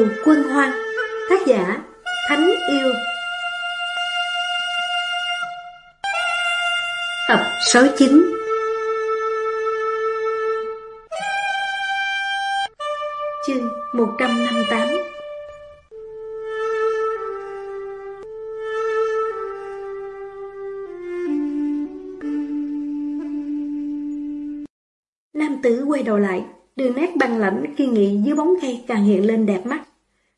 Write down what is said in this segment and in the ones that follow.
Cừu Quân Hoang Tác giả Thánh Yêu. Tập số 9 Chương 158 Nam tử quay đầu lại, đường nét băng lãnh kiên nghị dưới bóng cây càng hiện lên đẹp mắt.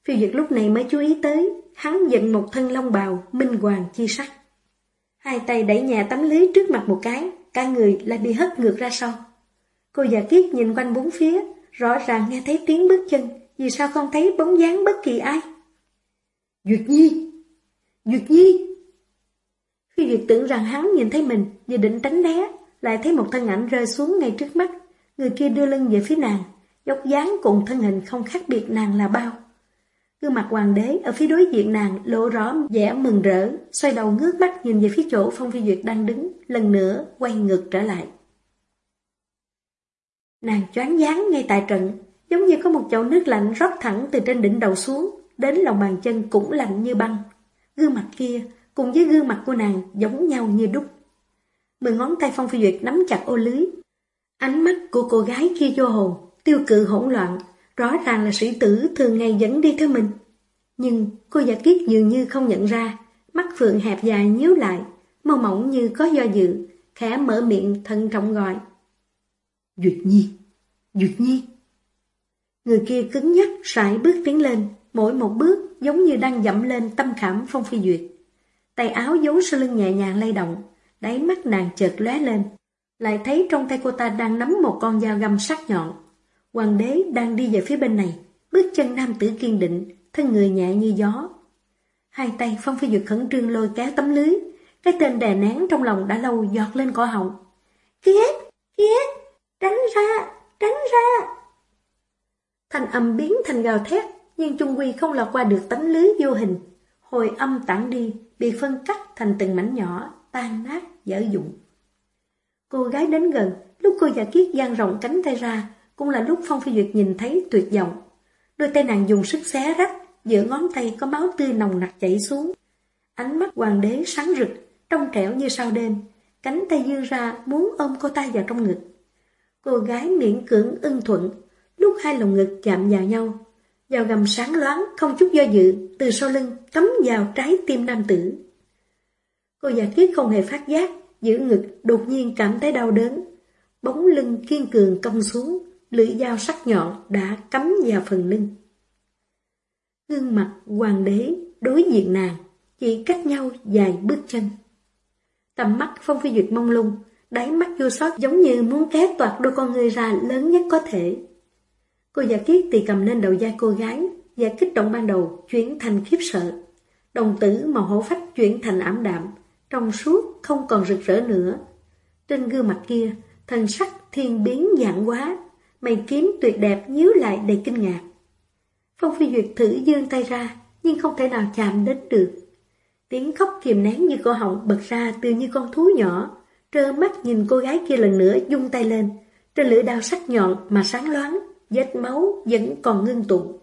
Phiêu Duyệt lúc này mới chú ý tới, hắn giận một thân long bào, minh hoàng chi sắc. Hai tay đẩy nhà tấm lưới trước mặt một cái, cả người lại bị hất ngược ra sau. Cô già kiết nhìn quanh bốn phía, rõ ràng nghe thấy tiếng bước chân, vì sao không thấy bóng dáng bất kỳ ai? Duyệt Nhi! Duyệt Nhi! Khi Duyệt tưởng rằng hắn nhìn thấy mình, dự định tránh né, lại thấy một thân ảnh rơi xuống ngay trước mắt. Người kia đưa lưng về phía nàng, dốc dáng cùng thân hình không khác biệt nàng là bao. Gương mặt hoàng đế ở phía đối diện nàng lộ rõ vẻ mừng rỡ, xoay đầu ngước mắt nhìn về phía chỗ Phong Phi Duyệt đang đứng, lần nữa quay ngược trở lại. Nàng choáng dáng ngay tại trận, giống như có một chậu nước lạnh rót thẳng từ trên đỉnh đầu xuống, đến lòng bàn chân cũng lạnh như băng. Gương mặt kia cùng với gương mặt của nàng giống nhau như đúc. Mười ngón tay Phong Phi Duyệt nắm chặt ô lưới. Ánh mắt của cô gái kia vô hồn, tiêu cự hỗn loạn, rõ ràng là sĩ tử thường ngày dẫn đi theo mình. Nhưng cô giả kiết dường như không nhận ra, mắt phượng hẹp dài nhíu lại, màu mỏng như có do dự, khẽ mở miệng thân trọng gọi. Duyệt Nhi, Duyệt Nhi. Người kia cứng nhắc sải bước tiến lên, mỗi một bước giống như đang dậm lên tâm khảm phong phi duyệt. Tay áo giấu sau lưng nhẹ nhàng lay động, đáy mắt nàng chợt lóe lên, lại thấy trong tay cô ta đang nắm một con dao găm sắc nhọn. Hoàng đế đang đi về phía bên này, bước chân nam tử kiên định, thân người nhẹ như gió. Hai tay Phong Phi Duyệt khẩn trương lôi kéo tấm lưới, cái tên đè nén trong lòng đã lâu giọt lên cổ họng. Kiết! Kiết! Tránh ra! Tránh ra! Thanh âm biến thành gào thét, nhưng chung quy không lọt qua được tấm lưới vô hình. Hồi âm tản đi, bị phân cắt thành từng mảnh nhỏ, tan nát, dở dụng. Cô gái đến gần, lúc cô và kiết dang rộng cánh tay ra, cũng là lúc Phong Phi Duyệt nhìn thấy tuyệt vọng. Đôi tay nàng dùng sức xé rách, giữa ngón tay có máu tươi nồng nặc chảy xuống. Ánh mắt hoàng đế sáng rực, trong trẻo như sao đêm, cánh tay dương ra muốn ôm cô ta vào trong ngực. Cô gái miễn cưỡng ưng thuận, lúc hai lồng ngực chạm vào nhau. Vào gầm sáng loáng, không chút do dự, từ sau lưng cắm vào trái tim nam tử. Cô giả kiết không hề phát giác, giữ ngực đột nhiên cảm thấy đau đớn. Bóng lưng kiên cường cong xuống, lưỡi dao sắc nhọn đã cắm vào phần lưng. Gương mặt hoàng đế đối diện nàng, chỉ cách nhau vài bước chân. Tầm mắt Phong Phi Duyệt mông lung, đáy mắt vô sót giống như muốn kéo toạt đôi con người ra lớn nhất có thể. Cô giả kiết thì cầm lên đầu da cô gái, và kích động ban đầu chuyển thành khiếp sợ. Đồng tử màu hổ phách chuyển thành ảm đạm, trong suốt không còn rực rỡ nữa. Trên gương mặt kia, thần sắc thiên biến dạng quá, mày kiếm tuyệt đẹp nhíu lại đầy kinh ngạc. Phong Phi Duyệt thử dương tay ra, nhưng không thể nào chạm đến được. Tiếng khóc kìm nén như cổ họng bật ra từ như con thú nhỏ, trơ mắt nhìn cô gái kia lần nữa dung tay lên, trên lưỡi đao sắc nhọn mà sáng loáng, vết máu vẫn còn ngưng tụ.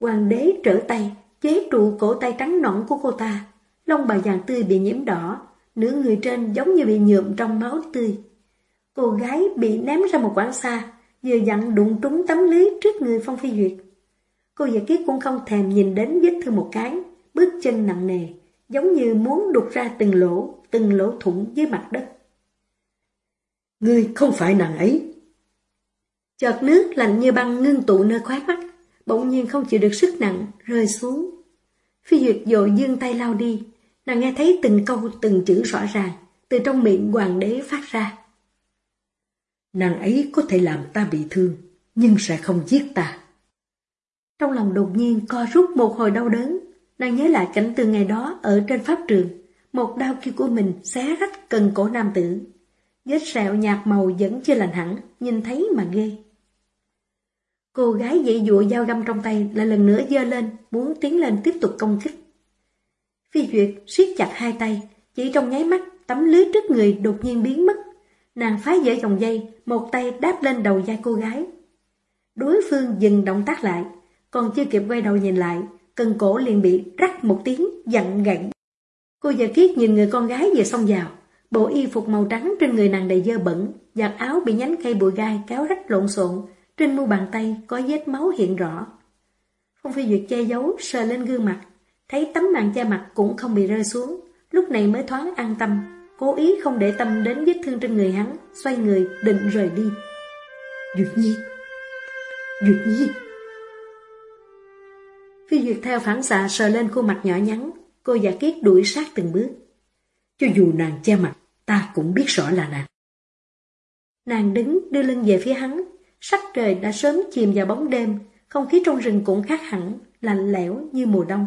Hoàng đế trở tay, chế trụ cổ tay trắng nõn của cô ta, lông bà vàng tươi bị nhiễm đỏ, nửa người trên giống như bị nhuộm trong máu tươi. Cô gái bị ném ra một quãng xa, vừa dặn đụng trúng tấm lưới trước người Phong Phi Duyệt. Cô giả kiết cũng không thèm nhìn đến vết thương một cái, bước chân nặng nề, giống như muốn đục ra từng lỗ, từng lỗ thủng dưới mặt đất. Ngươi không phải nàng ấy. Chợt nước lạnh như băng ngưng tụ nơi khóe mắt, bỗng nhiên không chịu được sức nặng, rơi xuống. Phi Duyệt dội dương tay lao đi, nàng nghe thấy từng câu từng chữ rõ ràng, từ trong miệng hoàng đế phát ra. Nàng ấy có thể làm ta bị thương, nhưng sẽ không giết ta. Trong lòng đột nhiên co rút một hồi đau đớn, nàng nhớ lại cảnh tượng ngày đó ở trên pháp trường, một đau kia của mình xé rách cần cổ nam tử. Vết sẹo nhạt màu vẫn chưa lành hẳn, nhìn thấy mà ghê. Cô gái dậy dụa dao găm trong tay lại lần nữa dơ lên, muốn tiến lên tiếp tục công kích. Phi Duyệt siết chặt hai tay, chỉ trong nháy mắt, tấm lưới trước người đột nhiên biến mất. Nàng phá dỡ dòng dây, một tay đáp lên đầu vai cô gái. Đối phương dừng động tác lại, còn chưa kịp quay đầu nhìn lại, cần cổ liền bị rắc một tiếng dặn gãy. Cô già kiết nhìn người con gái về xông vào, bộ y phục màu trắng trên người nàng đầy dơ bẩn, giặt áo bị nhánh cây bụi gai kéo rách lộn xộn, trên mu bàn tay có vết máu hiện rõ. Phong Phi Duyệt che giấu, sờ lên gương mặt, thấy tấm màn che mặt cũng không bị rơi xuống, lúc này mới thoáng an tâm, cố ý không để tâm đến vết thương trên người hắn, xoay người định rời đi. Duyệt Nhi! Duyệt Nhi! Phi Duyệt theo phản xạ sờ lên khuôn mặt nhỏ nhắn, cô giả kiết đuổi sát từng bước. Cho dù nàng che mặt, ta cũng biết rõ là nàng. Nàng đứng đưa lưng về phía hắn, sắc trời đã sớm chìm vào bóng đêm, không khí trong rừng cũng khác hẳn, lạnh lẽo như mùa đông.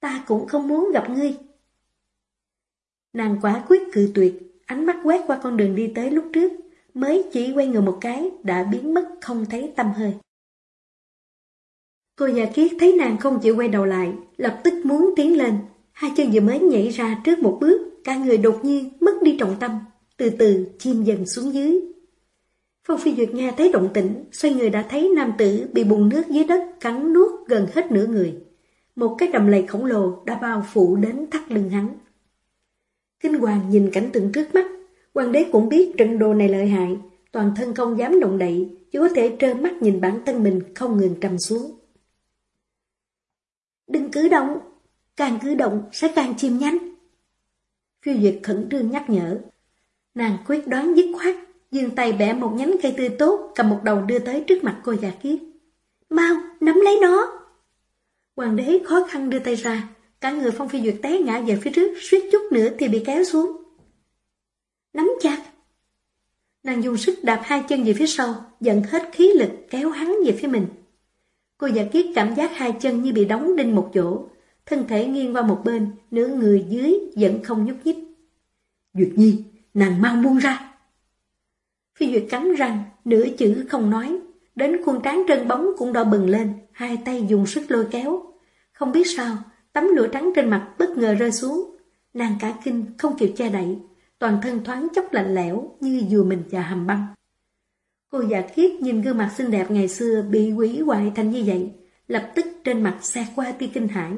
Ta cũng không muốn gặp ngươi. Nàng quá quyết cự tuyệt, ánh mắt quét qua con đường đi tới lúc trước, mới chỉ quay người một cái đã biến mất không thấy tâm hơi. Cô già kiết thấy nàng không chịu quay đầu lại, lập tức muốn tiến lên. Hai chân vừa mới nhảy ra trước một bước, cả người đột nhiên mất đi trọng tâm, từ từ chìm dần xuống dưới. Phong Phi Duyệt nghe thấy động tĩnh, xoay người đã thấy nam tử bị bùn nước dưới đất cắn nuốt gần hết nửa người. Một cái đầm lầy khổng lồ đã bao phủ đến thắt lưng hắn. Kinh hoàng nhìn cảnh tượng trước mắt, hoàng đế cũng biết trận đồ này lợi hại, toàn thân không dám động đậy, chỉ có thể trơ mắt nhìn bản thân mình không ngừng trầm xuống. Đừng cứ động, càng cứ động sẽ càng chìm nhanh. Phiêu Duyệt khẩn trương nhắc nhở. Nàng quyết đoán dứt khoát, dương tay bẻ một nhánh cây tươi tốt, cầm một đầu đưa tới trước mặt cô già kiếp. Mau, nắm lấy nó! Hoàng đế khó khăn đưa tay ra, cả người Phong Phi Duyệt té ngã về phía trước, suýt chút nữa thì bị kéo xuống. Nắm chặt! Nàng dùng sức đạp hai chân về phía sau, dẫn hết khí lực kéo hắn về phía mình. Cô giả kiết cảm giác hai chân như bị đóng đinh một chỗ, thân thể nghiêng qua một bên, nửa người dưới vẫn không nhúc nhích. Duyệt Nhi, nàng mau buông ra. Phi Duyệt cắn răng, nửa chữ không nói, đến khuôn trán trơn bóng cũng đỏ bừng lên, hai tay dùng sức lôi kéo. Không biết sao, tấm lụa trắng trên mặt bất ngờ rơi xuống. Nàng cả kinh, không kịp che đậy, toàn thân thoáng chốc lạnh lẽo như vừa mình và hầm băng. Cô giả kiết nhìn gương mặt xinh đẹp ngày xưa bị quỷ hoại thành như vậy, lập tức trên mặt xe qua tia kinh hãi.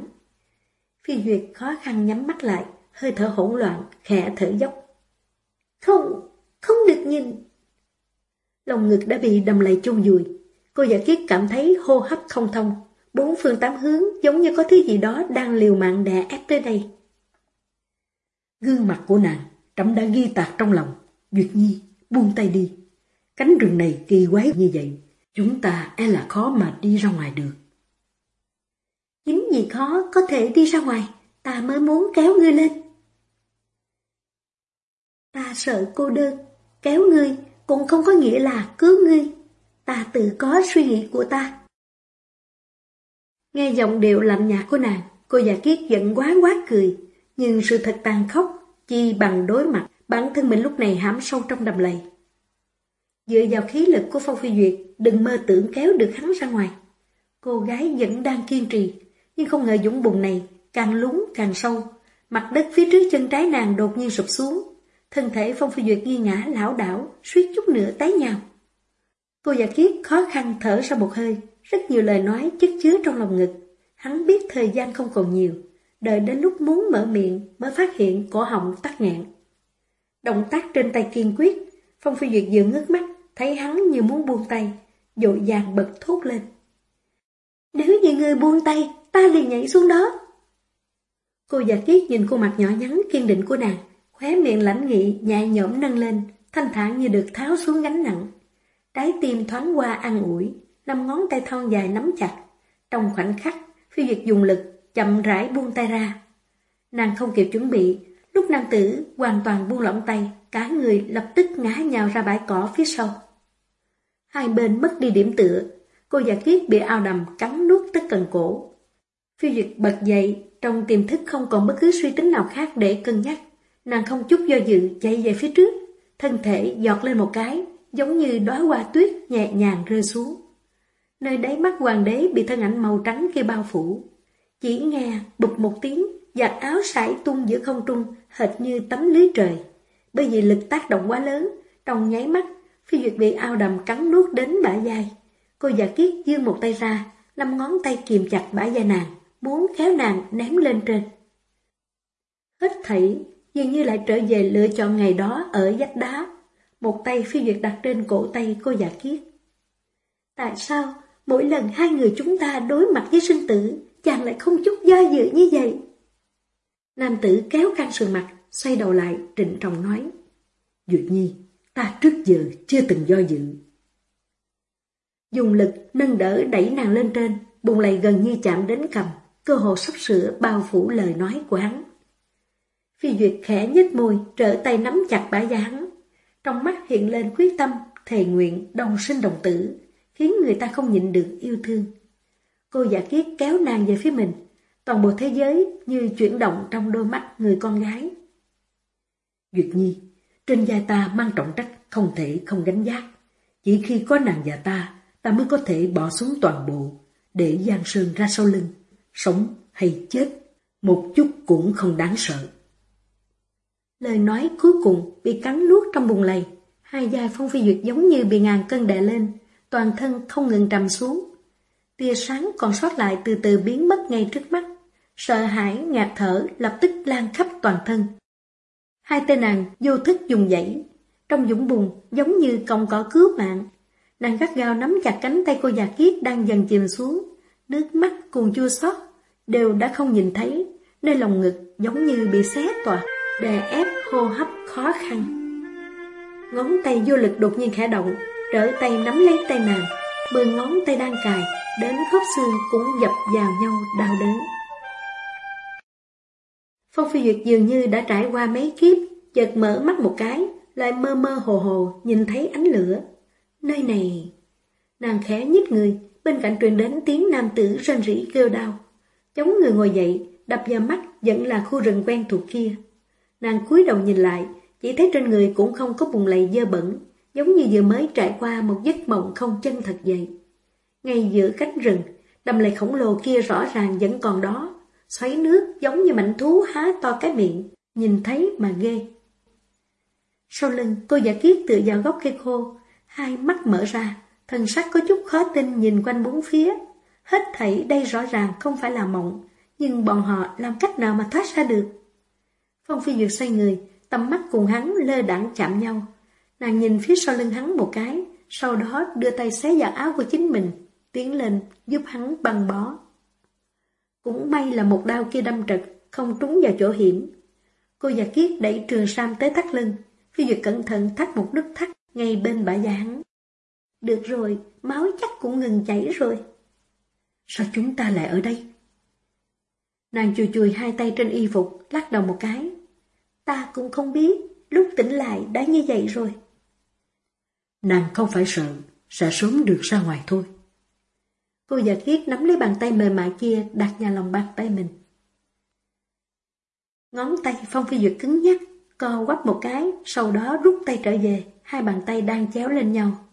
Phi Duyệt khó khăn nhắm mắt lại, hơi thở hỗn loạn, khẽ thở dốc. Không, không được nhìn. Lòng ngực đã bị đầm lầy chôn vùi. Cô giả kiết cảm thấy hô hấp không thông, bốn phương tám hướng giống như có thứ gì đó đang liều mạng đè ép tới đây. Gương mặt của nàng, trẫm đã ghi tạc trong lòng. Duyệt Nhi, buông tay đi. Cánh rừng này kỳ quái như vậy, chúng ta e là khó mà đi ra ngoài được. Chính vì khó có thể đi ra ngoài, ta mới muốn kéo ngươi lên. Ta sợ cô đơn, kéo ngươi cũng không có nghĩa là cứu ngươi. Ta tự có suy nghĩ của ta. Nghe giọng điệu lạnh nhạt của nàng, cô giả kiết giận quá quá cười, nhưng sự thật tàn khốc, chi bằng đối mặt, bản thân mình lúc này hãm sâu trong đầm lầy. Dựa vào khí lực của Phong Phi Duyệt, đừng mơ tưởng kéo được hắn ra ngoài. Cô gái vẫn đang kiên trì, nhưng không ngờ dũng bùn này càng lún càng sâu. Mặt đất phía trước chân trái nàng đột nhiên sụp xuống. Thân thể Phong Phi Duyệt nghi ngã lão đảo, suýt chút nữa tái nhào. Cô giả kiết khó khăn thở ra một hơi, rất nhiều lời nói chất chứa trong lòng ngực. Hắn biết thời gian không còn nhiều, đợi đến lúc muốn mở miệng mới phát hiện cổ họng tắc nghẹn. Động tác trên tay kiên quyết, Phong Phi Duyệt vừa ngước mắt, thấy hắn như muốn buông tay, dội dàng bật thốt lên. Nếu như người buông tay, ta liền nhảy xuống đó. Cô giả kiết nhìn khuôn mặt nhỏ nhắn kiên định của nàng, khóe miệng lãnh nghị nhẹ nhõm nâng lên, thanh thản như được tháo xuống gánh nặng. Trái tim thoáng qua an ủi, năm ngón tay thon dài nắm chặt. Trong khoảnh khắc, phi duyệt dùng lực, chậm rãi buông tay ra. Nàng không kịp chuẩn bị, lúc nam tử hoàn toàn buông lỏng tay, cả người lập tức ngã nhào ra bãi cỏ phía sau. Hai bên mất đi điểm tựa, cô giả kiết bị ao đầm cắn nuốt tới cần cổ. Phi Duyệt bật dậy, trong tiềm thức không còn bất cứ suy tính nào khác để cân nhắc. Nàng không chút do dự chạy về phía trước, thân thể giọt lên một cái, giống như đóa hoa tuyết nhẹ nhàng rơi xuống. Nơi đáy mắt hoàng đế bị thân ảnh màu trắng kia bao phủ. Chỉ nghe bụt một tiếng, giặt áo sải tung giữa không trung, hệt như tấm lưới trời. Bởi vì lực tác động quá lớn, trong nháy mắt, phi duyệt bị ao đầm cắn nuốt đến bả dài. Cô giả kiết dương một tay ra, năm ngón tay kìm chặt bả vai nàng, muốn kéo nàng ném lên trên. Hết thảy, dường như lại trở về lựa chọn ngày đó ở dách đá. Một tay phi duyệt đặt trên cổ tay cô giả kiết. Tại sao mỗi lần hai người chúng ta đối mặt với sinh tử, chàng lại không chút do dự như vậy? Nam tử kéo căng sườn mặt, xoay đầu lại, trịnh trọng nói. Duyệt nhi, ta trước giờ chưa từng do dự. Dùng lực nâng đỡ đẩy nàng lên trên, bụng lầy gần như chạm đến cầm, cơ hồ sắp sửa bao phủ lời nói của hắn. Phi Duyệt khẽ nhếch môi, trở tay nắm chặt bả vai hắn. Trong mắt hiện lên quyết tâm, thề nguyện, đồng sinh đồng tử, khiến người ta không nhịn được yêu thương. Cô giả kiết kéo nàng về phía mình, toàn bộ thế giới như chuyển động trong đôi mắt người con gái. Duyệt Nhi, trên vai ta mang trọng trách không thể không gánh giác. Chỉ khi có nàng và ta, ta mới có thể bỏ xuống toàn bộ, để Giang Sơn ra sau lưng, sống hay chết, một chút cũng không đáng sợ. Lời nói cuối cùng bị cắn nuốt trong bùng lầy, hai vai Phong Phi Duyệt giống như bị ngàn cân đè lên, toàn thân không ngừng trầm xuống. Tia sáng còn sót lại từ từ biến mất ngay trước mắt, sợ hãi, ngạt thở lập tức lan khắp toàn thân. Hai tên nàng vô thức dùng dãy, trong dũng bùn giống như còng cỏ cứu mạng. Nàng gắt gao nắm chặt cánh tay cô già kiết đang dần chìm xuống, nước mắt cùng chua xót đều đã không nhìn thấy, nơi lòng ngực giống như bị xé toạc, đè ép hô hấp khó khăn. Ngón tay vô lực đột nhiên khẽ động, trở tay nắm lấy tay nàng, mười ngón tay đang cài, đến khớp xương cũng dập vào nhau đau đớn. Phong Phi Duyệt dường như đã trải qua mấy kiếp, chợt mở mắt một cái, lại mơ mơ hồ hồ nhìn thấy ánh lửa. Nơi này... Nàng khẽ nhích người, bên cạnh truyền đến tiếng nam tử rên rỉ kêu đau. Chống người ngồi dậy, đập vào mắt vẫn là khu rừng quen thuộc kia. Nàng cúi đầu nhìn lại, chỉ thấy trên người cũng không có bùn lầy dơ bẩn, giống như vừa mới trải qua một giấc mộng không chân thật vậy. Ngay giữa cánh rừng, đầm lầy khổng lồ kia rõ ràng vẫn còn đó, xoáy nước giống như mảnh thú há to cái miệng, nhìn thấy mà ghê. Sau lưng, cô giả kiết tựa vào gốc cây khô, hai mắt mở ra, thần sắc có chút khó tin nhìn quanh bốn phía. Hết thảy đây rõ ràng không phải là mộng, nhưng bọn họ làm cách nào mà thoát ra được. Phong Phi Duyệt xoay người, tầm mắt cùng hắn lơ đẳng chạm nhau. Nàng nhìn phía sau lưng hắn một cái, sau đó đưa tay xé giặt áo của chính mình, tiến lên giúp hắn băng bó. Cũng may là một đao kia đâm trật, không trúng vào chỗ hiểm. Cô già kiết đẩy trường sam tới thắt lưng, Phi Duyệt cẩn thận thắt một nút thắt ngay bên bả da hắn. Được rồi, máu chắc cũng ngừng chảy rồi. Sao chúng ta lại ở đây? Nàng chùi chùi hai tay trên y phục, lắc đầu một cái. Ta cũng không biết, lúc tỉnh lại đã như vậy rồi. Nàng không phải sợ, sẽ sớm được ra ngoài thôi. Cô già kiết nắm lấy bàn tay mềm mại kia đặt nhà lòng bàn tay mình. Ngón tay Phong Phi Duyệt cứng nhắc, co quắp một cái, sau đó rút tay trở về, hai bàn tay đang chéo lên nhau.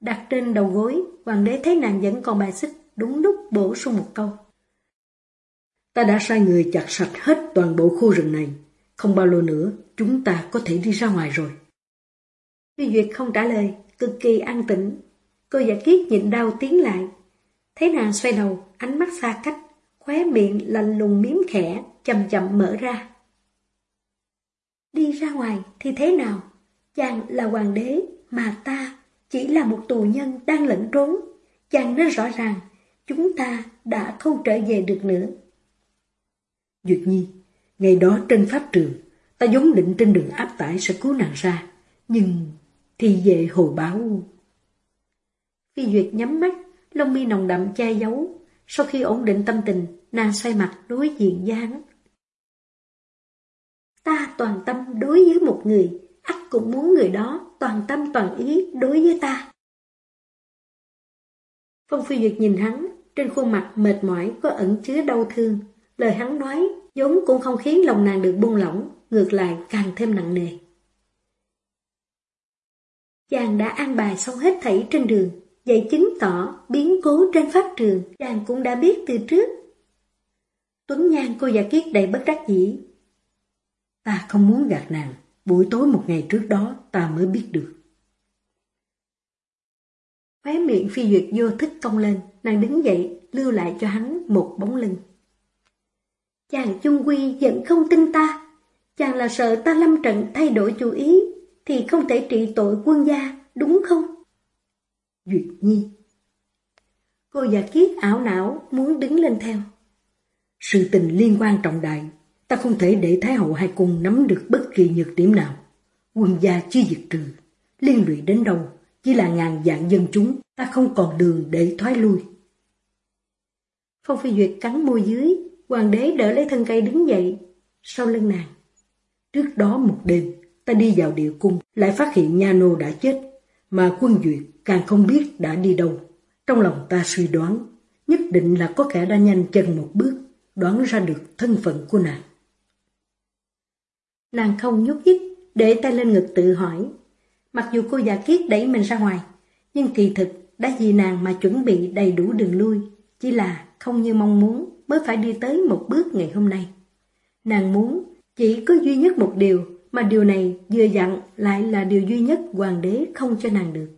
Đặt trên đầu gối, hoàng đế thấy nàng vẫn còn bài xích, đúng lúc bổ sung một câu. Ta đã sai người chặt sạch hết toàn bộ khu rừng này. Không bao lâu nữa, chúng ta có thể đi ra ngoài rồi. Phi Duyệt không trả lời, cực kỳ an tĩnh. Cô giả kiết nhịn đau tiến lại. Thấy nàng xoay đầu, ánh mắt xa cách, khóe miệng lạnh lùng miếm khẽ, chậm chậm mở ra. Đi ra ngoài thì thế nào? Chàng là hoàng đế, mà ta chỉ là một tù nhân đang lẫn trốn. Chàng nên rõ ràng, chúng ta đã không trở về được nữa. Duyệt Nhi, ngày đó trên pháp trường, ta vốn định trên đường áp tải sẽ cứu nàng ra, nhưng thì về hồi báo. Phi Duyệt nhắm mắt, lông mi nồng đậm che giấu. Sau khi ổn định tâm tình, nàng xoay mặt đối diện với hắn. Ta toàn tâm đối với một người, ắt cũng muốn người đó toàn tâm toàn ý đối với ta. Phong Phi Duyệt nhìn hắn, trên khuôn mặt mệt mỏi có ẩn chứa đau thương. Lời hắn nói vốn cũng không khiến lòng nàng được buông lỏng, ngược lại càng thêm nặng nề. Chàng đã an bài xong hết thảy trên đường, vậy chứng tỏ biến cố trên pháp trường chàng cũng đã biết từ trước. Tuấn Nhan cô giả kiết đầy bất đắc dĩ. Ta không muốn gạt nàng, buổi tối một ngày trước đó ta mới biết được. Khóe miệng phi duyệt vô thức cong lên, nàng đứng dậy, lưu lại cho hắn một bóng lưng. Chàng chung quy vẫn không tin ta, chàng là sợ ta lâm trận thay đổi chủ ý, thì không thể trị tội quân gia, đúng không? Duyệt Nhi Cô già kiết ảo não muốn đứng lên theo. Sự tình liên quan trọng đại, ta không thể để Thái hậu hai cung nắm được bất kỳ nhược điểm nào. Quân gia chưa diệt trừ, liên lụy đến đâu, chỉ là ngàn dạng dân chúng, ta không còn đường để thoái lui. Phong Phi Duyệt cắn môi dưới, hoàng đế đỡ lấy thân cây đứng dậy, sau lưng nàng. Trước đó một đêm, ta đi vào địa cung, lại phát hiện Nha Nô đã chết, mà quân Duyệt càng không biết đã đi đâu. Trong lòng ta suy đoán, nhất định là có kẻ đã nhanh chân một bước, đoán ra được thân phận của nàng. Nàng không nhúc nhích, để tay lên ngực tự hỏi. Mặc dù cô già kiết đẩy mình ra ngoài, nhưng kỳ thực đã vì nàng mà chuẩn bị đầy đủ đường lui, chỉ là không như mong muốn mới phải đi tới một bước ngày hôm nay. Nàng muốn chỉ có duy nhất một điều, mà điều này vừa dặn lại là điều duy nhất hoàng đế không cho nàng được.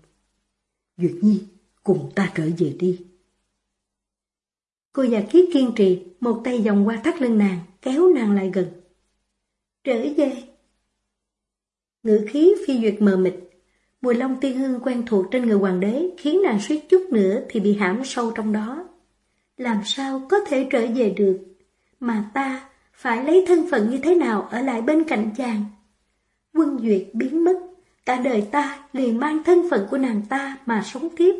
Duyệt Nhi, cùng ta trở về đi. Cô già kiết kiên trì, một tay vòng qua thắt lưng nàng, kéo nàng lại gần. Trở về. Ngữ khí phi duyệt mờ mịt, mùi long tiên hương quen thuộc trên người hoàng đế khiến nàng suýt chút nữa thì bị hãm sâu trong đó. Làm sao có thể trở về được, mà ta phải lấy thân phận như thế nào ở lại bên cạnh chàng. Quân Duyệt biến mất, cả đời ta liền mang thân phận của nàng ta mà sống tiếp.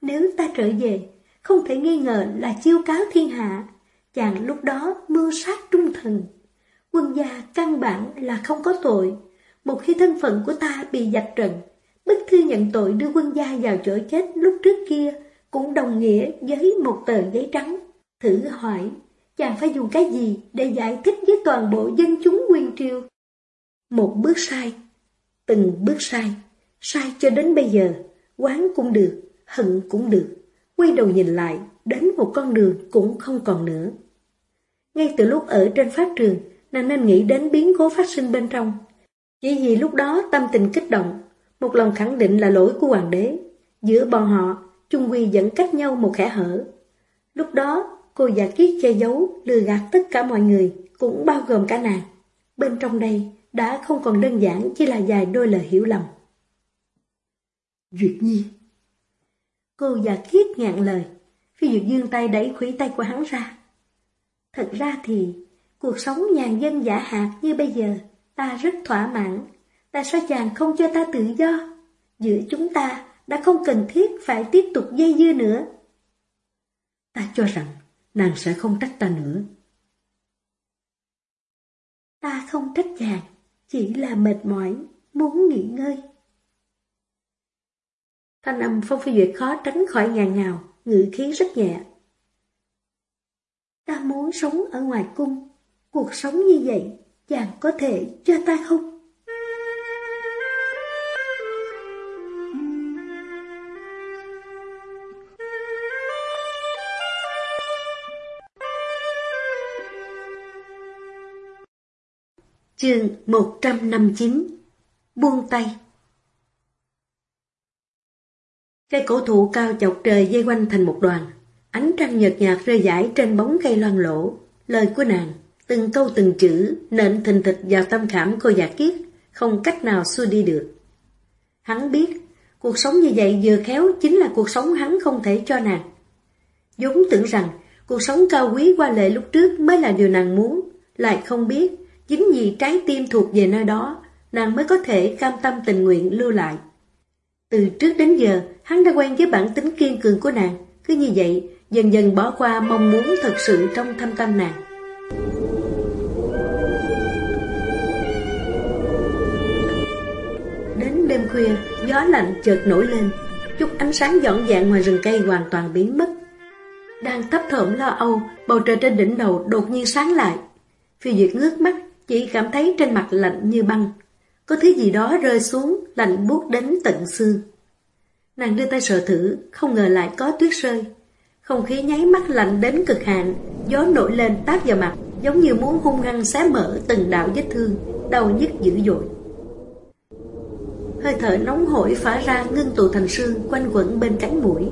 Nếu ta trở về, không thể nghi ngờ là chiêu cáo thiên hạ, chàng lúc đó mưu sát trung thần. Quân gia căn bản là không có tội, một khi thân phận của ta bị dạch trần, bức thư nhận tội đưa quân gia vào chỗ chết lúc trước kia cũng đồng nghĩa với một tờ giấy trắng. Thử hỏi, chàng phải dùng cái gì để giải thích với toàn bộ dân chúng nguyên triều? Một bước sai, từng bước sai, sai cho đến bây giờ, quán cũng được, hận cũng được, quay đầu nhìn lại, đến một con đường cũng không còn nữa. Ngay từ lúc ở trên pháp trường, nàng nên nghĩ đến biến cố phát sinh bên trong. Chỉ vì lúc đó tâm tình kích động, một lòng khẳng định là lỗi của hoàng đế. Giữa bọn họ, chung quy dẫn cách nhau một khẽ hở. Lúc đó, cô giả kiết che giấu, lừa gạt tất cả mọi người, cũng bao gồm cả nàng. Bên trong đây, đã không còn đơn giản chỉ là dài đôi lời hiểu lầm. Duyệt Nhi Cô già kiết ngạn lời, phi duyệt dương tay đẩy khủy tay của hắn ra. Thật ra thì, cuộc sống nhàn dân giả hạt như bây giờ, ta rất thỏa mãn. Tại sao chàng không cho ta tự do? Giữa chúng ta đã không cần thiết phải tiếp tục dây dưa nữa. Ta cho rằng nàng sẽ không trách ta nữa. Ta không trách chàng, chỉ là mệt mỏi, muốn nghỉ ngơi. Thanh âm Phong Phi Duyệt khó tránh khỏi ngàn ngào, ngữ khí rất nhẹ. Ta muốn sống ở ngoài cung, cuộc sống như vậy, chàng có thể cho ta không? Chương 159 Buông tay. Cây cổ thụ cao chọc trời dây quanh thành một đoàn. Ánh trăng nhợt nhạt rơi rải trên bóng cây loan lỗ Lời của nàng, từng câu từng chữ Nện thình thịch vào tâm khảm cô giả kiết Không cách nào xua đi được. Hắn biết Cuộc sống như vậy vừa khéo Chính là cuộc sống hắn không thể cho nàng. Vốn tưởng rằng Cuộc sống cao quý qua lệ lúc trước Mới là điều nàng muốn Lại không biết Chính vì trái tim thuộc về nơi đó, nàng mới có thể cam tâm tình nguyện lưu lại. Từ trước đến giờ, hắn đã quen với bản tính kiên cường của nàng, cứ như vậy, dần dần bỏ qua mong muốn thật sự trong thâm tâm nàng. Đến đêm khuya, gió lạnh chợt nổi lên, chút ánh sáng dọn dạn ngoài rừng cây hoàn toàn biến mất. Đang thấp thởm lo âu, bầu trời trên đỉnh đầu đột nhiên sáng lại. Phi Duyệt ngước mắt, chỉ cảm thấy trên mặt lạnh như băng. Có thứ gì đó rơi xuống, lạnh buốt đến tận xương. Nàng đưa tay sờ thử, không ngờ lại có tuyết rơi. Không khí nháy mắt lạnh đến cực hạn, gió nổi lên tác vào mặt, giống như muốn hung hăng xé mở từng đạo vết thương, đau nhức dữ dội. Hơi thở nóng hổi phả ra ngưng tụ thành sương quanh quẩn bên cánh mũi.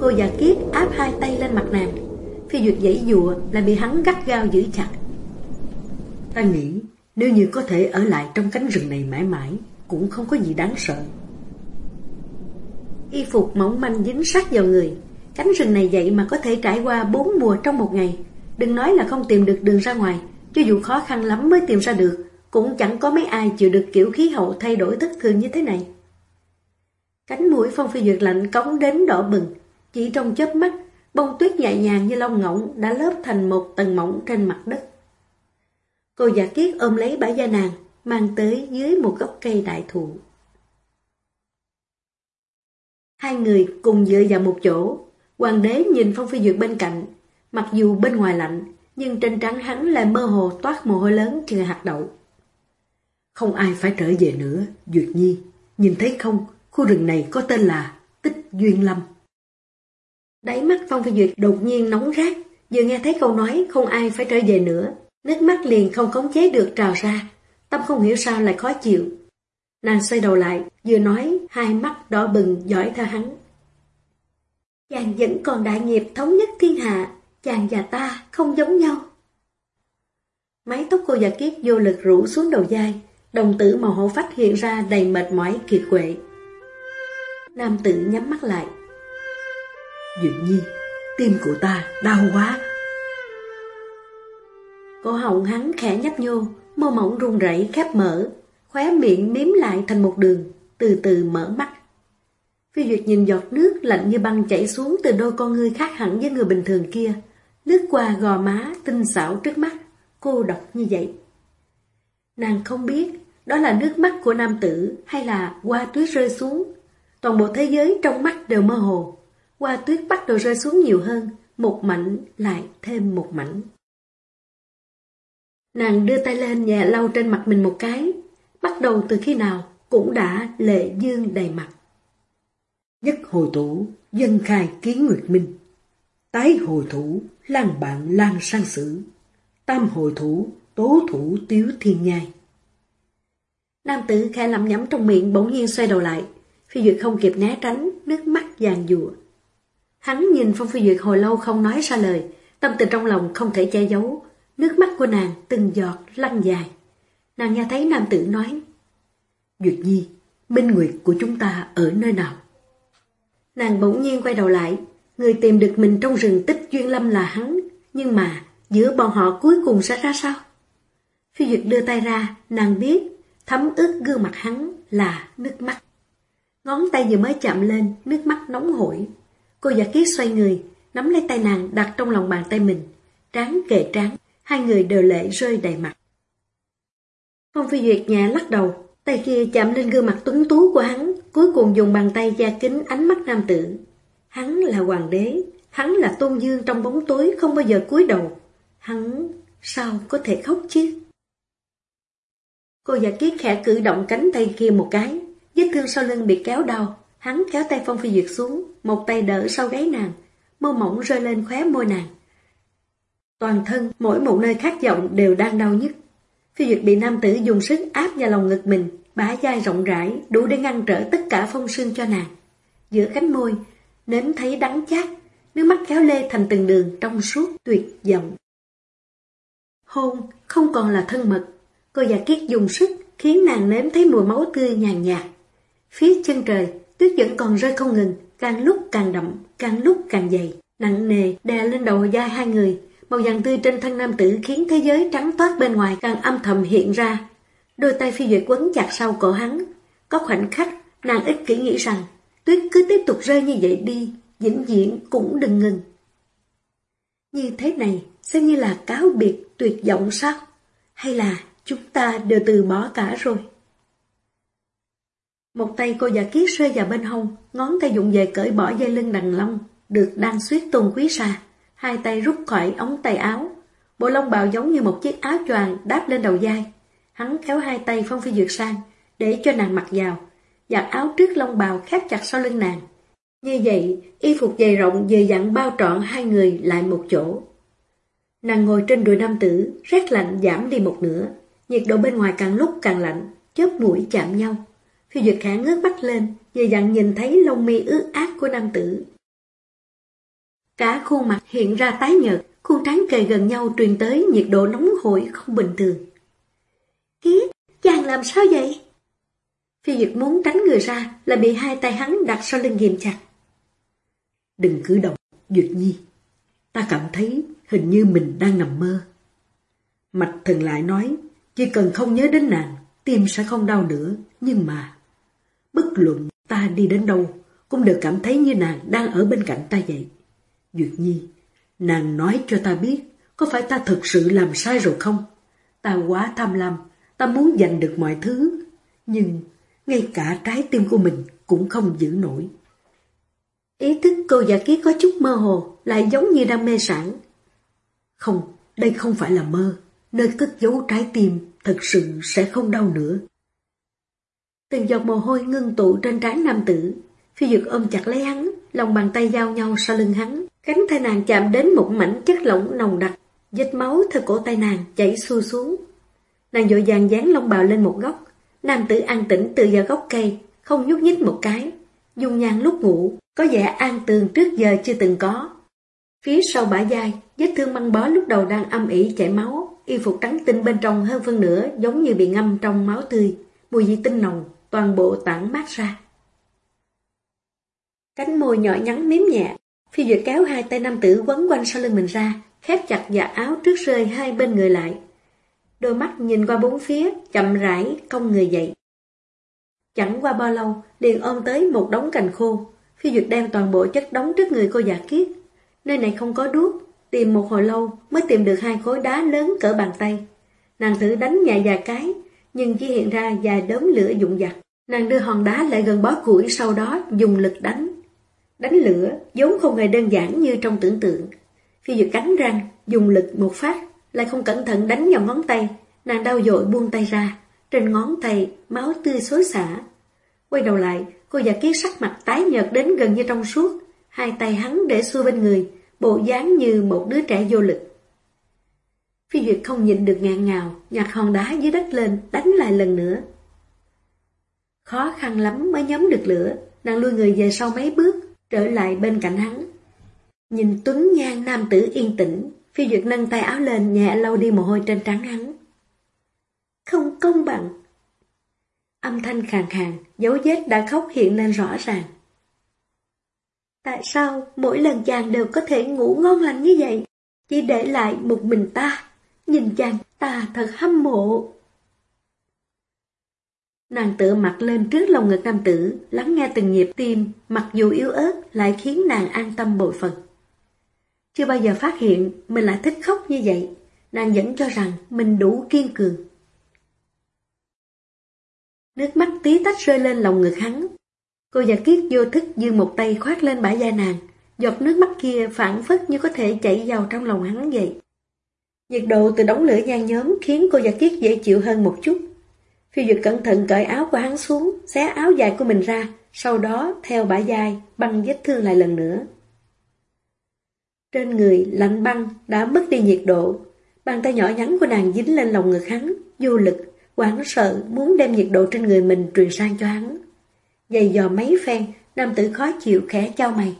Cô già kiết áp hai tay lên mặt nàng Phi Duyệt dãy dụa là bị hắn gắt gao giữ chặt Ta nghĩ nếu như có thể ở lại trong cánh rừng này mãi mãi, Cũng không có gì đáng sợ. Y phục mỏng manh dính sát vào người. Cánh rừng này vậy mà có thể trải qua bốn mùa trong một ngày. Đừng nói là không tìm được đường ra ngoài, Cho dù khó khăn lắm mới tìm ra được, Cũng chẳng có mấy ai chịu được kiểu khí hậu thay đổi thất thường như thế này. Cánh mũi phong phi duyệt lạnh cống đến đỏ bừng. Chỉ trong chớp mắt, Bông tuyết nhẹ nhàng như lông ngỗng Đã lớp thành một tầng mỏng trên mặt đất. Cô giả kiết ôm lấy bả da nàng, Mang tới dưới một gốc cây đại thụ. Hai người cùng dựa vào một chỗ. Hoàng đế nhìn Phong Phi Duyệt bên cạnh. Mặc dù bên ngoài lạnh, Nhưng trên trắng hắn lại mơ hồ toát mồ hôi lớn như hạt đậu. Không ai phải trở về nữa, Duyệt Nhi. Nhìn thấy không, Khu rừng này có tên là Tích Duyên Lâm. Đáy mắt Phong Phi Duyệt đột nhiên nóng rát. Vừa nghe thấy câu nói, không ai phải trở về nữa. Nước mắt liền không khống chế được trào ra. Tâm không hiểu sao lại khó chịu. Nàng xoay đầu lại Vừa nói hai mắt đỏ bừng dõi theo hắn. Chàng vẫn còn đại nghiệp thống nhất thiên hạ Chàng và ta không giống nhau. Mái tóc cô già kiết vô lực rủ xuống đầu dai, Đồng tử màu hổ phách hiện ra đầy mệt mỏi kiệt quệ. Nam tử nhắm mắt lại. Duyệt nhi Tim của ta đau quá. Cổ họng hắn khẽ nhấp nhô Môi mỏng run rẩy khép mở Khóe miệng miếm lại thành một đường Từ từ mở mắt Phi Duyệt nhìn giọt nước lạnh như băng chảy xuống từ đôi con ngươi khác hẳn với người bình thường kia, lướt qua gò má tinh xảo trước mắt, cô độc như vậy. Nàng không biết đó là nước mắt của nam tử hay là hoa tuyết rơi xuống. Toàn bộ thế giới trong mắt đều mơ hồ. Hoa tuyết bắt đầu rơi xuống nhiều hơn, một mảnh lại thêm một mảnh. Nàng đưa tay lên nhẹ lau trên mặt mình một cái, bắt đầu từ khi nào cũng đã lệ dương đầy mặt. Nhất hồi thủ, dân khai kiến nguyệt minh. Tái hồi thủ, lan bạn lan sang sử. Tam hồi thủ, tố thủ tiếu thiên nhai. Nam tử khẽ lẩm nhắm trong miệng bỗng nhiên xoay đầu lại. Phi Duyệt không kịp né tránh, nước mắt giàn dùa. Hắn nhìn Phong Phi Duyệt hồi lâu không nói ra lời, tâm tình trong lòng không thể che giấu. Nước mắt của nàng từng giọt lăn dài. Nàng nghe thấy nam tử nói. Duyệt Nhi, minh nguyệt của chúng ta ở nơi nào? Nàng bỗng nhiên quay đầu lại, người tìm được mình trong rừng tích duyên lâm là hắn, nhưng mà giữa bọn họ cuối cùng sẽ ra sao? Phi Duyệt đưa tay ra, nàng biết, thấm ướt gương mặt hắn là nước mắt. Ngón tay vừa mới chạm lên, nước mắt nóng hổi. Cô giả kiết xoay người, nắm lấy tay nàng đặt trong lòng bàn tay mình, trán kề trán, hai người đều lệ rơi đầy mặt. Phong Phi Duyệt nhẹ lắc đầu, Tay kia chạm lên gương mặt tuấn tú của hắn, cuối cùng dùng bàn tay da kính ánh mắt nam tử. Hắn là hoàng đế, hắn là tôn dương trong bóng tối không bao giờ cúi đầu. Hắn sao có thể khóc chứ? Cô giả kiết khẽ cử động cánh tay kia một cái, vết thương sau lưng bị kéo đau. Hắn kéo tay Phong Phi Duyệt xuống, một tay đỡ sau gáy nàng, mơ mỏng rơi lên khóe môi nàng. Toàn thân, mỗi một nơi khác giọng đều đang đau nhức. Phi Duyệt bị nam tử dùng sức áp vào lòng ngực mình, bả dai rộng rãi, đủ để ngăn trở tất cả phong sương cho nàng. Giữa cánh môi, nếm thấy đắng chát, nước mắt kéo lê thành từng đường trong suốt tuyệt vọng. Hôn không còn là thân mật, cô già kiết dùng sức khiến nàng nếm thấy mùi máu tươi nhàn nhạt. Phía chân trời, tuyết vẫn còn rơi không ngừng, càng lúc càng đậm, càng lúc càng dày, nặng nề đè lên đầu da hai người, Màu vàng tươi trên thân nam tử khiến thế giới trắng toát bên ngoài càng âm thầm hiện ra. Đôi tay phi duyệt quấn chặt sau cổ hắn. Có khoảnh khắc, nàng ích kỷ nghĩ rằng, tuyết cứ tiếp tục rơi như vậy đi, vĩnh viễn cũng đừng ngừng. Như thế này, xem như là cáo biệt tuyệt vọng sao? Hay là chúng ta đều từ bỏ cả rồi? Một tay cô già kiết rơi vào bên hông, ngón tay dụng về cởi bỏ dây lưng đằng long, được đang suyết tôn quý xa hai tay rút khỏi ống tay áo. Bộ lông bào giống như một chiếc áo choàng đáp lên đầu vai. Hắn kéo hai tay Phong Phi Duyệt sang, để cho nàng mặc vào. Giặt áo trước lông bào khép chặt sau lưng nàng. Như vậy, y phục dày rộng dày dặn bao trọn hai người lại một chỗ. Nàng ngồi trên đùi nam tử, rét lạnh giảm đi một nửa. Nhiệt độ bên ngoài càng lúc càng lạnh, chớp mũi chạm nhau. Phi Duyệt khẽ ngước mắt lên, dày dặn nhìn thấy lông mi ướt át của nam tử, Cả khuôn mặt hiện ra tái nhợt, khuôn trán kề gần nhau truyền tới nhiệt độ nóng hổi không bình thường. Kiết, chàng làm sao vậy? Phi Duyệt muốn tránh người ra là bị hai tay hắn đặt sau lưng ghim chặt. Đừng cử động, Duyệt Nhi. Ta cảm thấy hình như mình đang nằm mơ. Mạch thần lại nói, chỉ cần không nhớ đến nàng, tim sẽ không đau nữa, nhưng mà... Bất luận ta đi đến đâu, cũng đều cảm thấy như nàng đang ở bên cạnh ta vậy. Duyệt Nhi, nàng nói cho ta biết, có phải ta thực sự làm sai rồi không? Ta quá tham lam, ta muốn giành được mọi thứ, nhưng ngay cả trái tim của mình cũng không giữ nổi. Ý thức cô giả ký có chút mơ hồ, lại giống như đang mê sản. Không, đây không phải là mơ, nơi cất giấu trái tim thật sự sẽ không đau nữa. Từng giọt mồ hôi ngưng tụ trên trán nam tử, phi dược ôm chặt lấy hắn, lòng bàn tay giao nhau sau lưng hắn, cánh tay nàng chạm đến một mảnh chất lỏng nồng đặc, dịch máu theo cổ tay nàng chảy xuôi xuống. Nàng dội vàng dán lông bào lên một góc, nam tử an tĩnh từ vào gốc cây, không nhúc nhích một cái, dung nhan lúc ngủ, có vẻ an tường trước giờ chưa từng có. Phía sau bả vai, vết thương băng bó lúc đầu đang âm ỉ chảy máu, y phục trắng tinh bên trong hơn phân nửa giống như bị ngâm trong máu tươi, mùi vị tinh nồng, toàn bộ tản mát ra. Cánh môi nhỏ nhắn miếm nhẹ, phi duyệt kéo hai tay nam tử quấn quanh sau lưng mình ra, khép chặt dạ áo trước rơi hai bên người lại. Đôi mắt nhìn qua bốn phía, chậm rãi, cong người dậy. Chẳng qua bao lâu, liền ôm tới một đống cành khô. Phi Duyệt đem toàn bộ chất đống trước người cô giả kiết. Nơi này không có đuốc, tìm một hồi lâu mới tìm được hai khối đá lớn cỡ bàn tay. Nàng thử đánh nhẹ vài cái, nhưng chỉ hiện ra vài đốm lửa dụng dặt. Nàng đưa hòn đá lại gần bó củi sau đó dùng lực đánh. Đánh lửa vốn không hề đơn giản như trong tưởng tượng. Phi Duyệt cắn răng, dùng lực một phát, lại không cẩn thận đánh vào ngón tay. Nàng đau dội buông tay ra, trên ngón tay máu tươi xối xả. Quay đầu lại, cô giả kiết sắc mặt tái nhợt đến gần như trong suốt, hai tay hắn để xuôi bên người, bộ dáng như một đứa trẻ vô lực. Phi Duyệt không nhịn được ngạn ngào, nhặt hòn đá dưới đất lên, đánh lại lần nữa. Khó khăn lắm mới nhóm được lửa, nàng lui người về sau mấy bước, trở lại bên cạnh hắn. Nhìn Tuấn Nhan nam tử yên tĩnh, Phi Duyệt nâng tay áo lên nhẹ lau đi mồ hôi trên trán hắn. Không công bằng. Âm thanh khàn khàn, dấu vết đã khóc hiện lên rõ ràng. Tại sao mỗi lần chàng đều có thể ngủ ngon lành như vậy? Chỉ để lại một mình ta. Nhìn chàng ta thật hâm mộ. Nàng tựa mặt lên trước lòng ngực nam tử, lắng nghe từng nhịp tim, mặc dù yếu ớt lại khiến nàng an tâm bội phần. Chưa bao giờ phát hiện mình lại thích khóc như vậy, nàng vẫn cho rằng mình đủ kiên cường. Nước mắt tí tách rơi lên lòng ngực hắn. Cô giả kiết vô thức dương một tay khoát lên bả vai nàng, giọt nước mắt kia phản phất như có thể chảy vào trong lòng hắn vậy. Nhiệt độ từ đống lửa nhan nhóm khiến cô giả kiết dễ chịu hơn một chút. Phi Duyệt cẩn thận cởi áo của hắn xuống, xé áo dài của mình ra, sau đó theo bả dài băng vết thương lại lần nữa. Trên người lạnh băng đã mất đi nhiệt độ, bàn tay nhỏ nhắn của nàng dính lên lòng ngực hắn, vô lực, quảng sợ muốn đem nhiệt độ trên người mình truyền sang cho hắn. Dày dò mấy phen, nam tử khó chịu khẽ trao mày.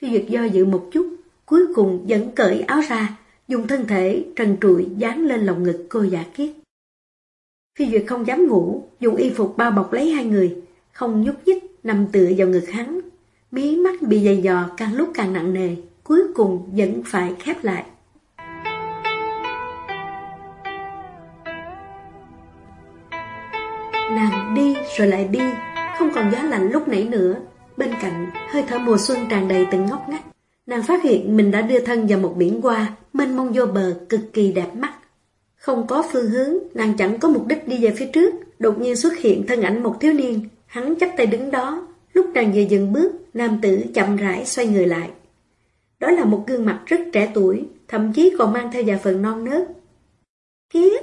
Phi Duyệt do dự một chút, cuối cùng vẫn cởi áo ra, dùng thân thể trần trụi dán lên lòng ngực cô giả kiết. Phi Duyệt không dám ngủ, dùng y phục bao bọc lấy hai người, không nhúc nhích, nằm tựa vào ngực hắn. Mí mắt bị dày dò càng lúc càng nặng nề, cuối cùng vẫn phải khép lại. Nàng đi rồi lại đi, không còn gió lạnh lúc nãy nữa. Bên cạnh, hơi thở mùa xuân tràn đầy từng ngóc ngách. Nàng phát hiện mình đã đưa thân vào một biển hoa, mênh mông vô bờ, cực kỳ đẹp mắt. Không có phương hướng, nàng chẳng có mục đích đi về phía trước, đột nhiên xuất hiện thân ảnh một thiếu niên, hắn chắp tay đứng đó. Lúc nàng vừa dừng bước, nam tử chậm rãi xoay người lại. Đó là một gương mặt rất trẻ tuổi, thậm chí còn mang theo vài phần non nớt. Kiết!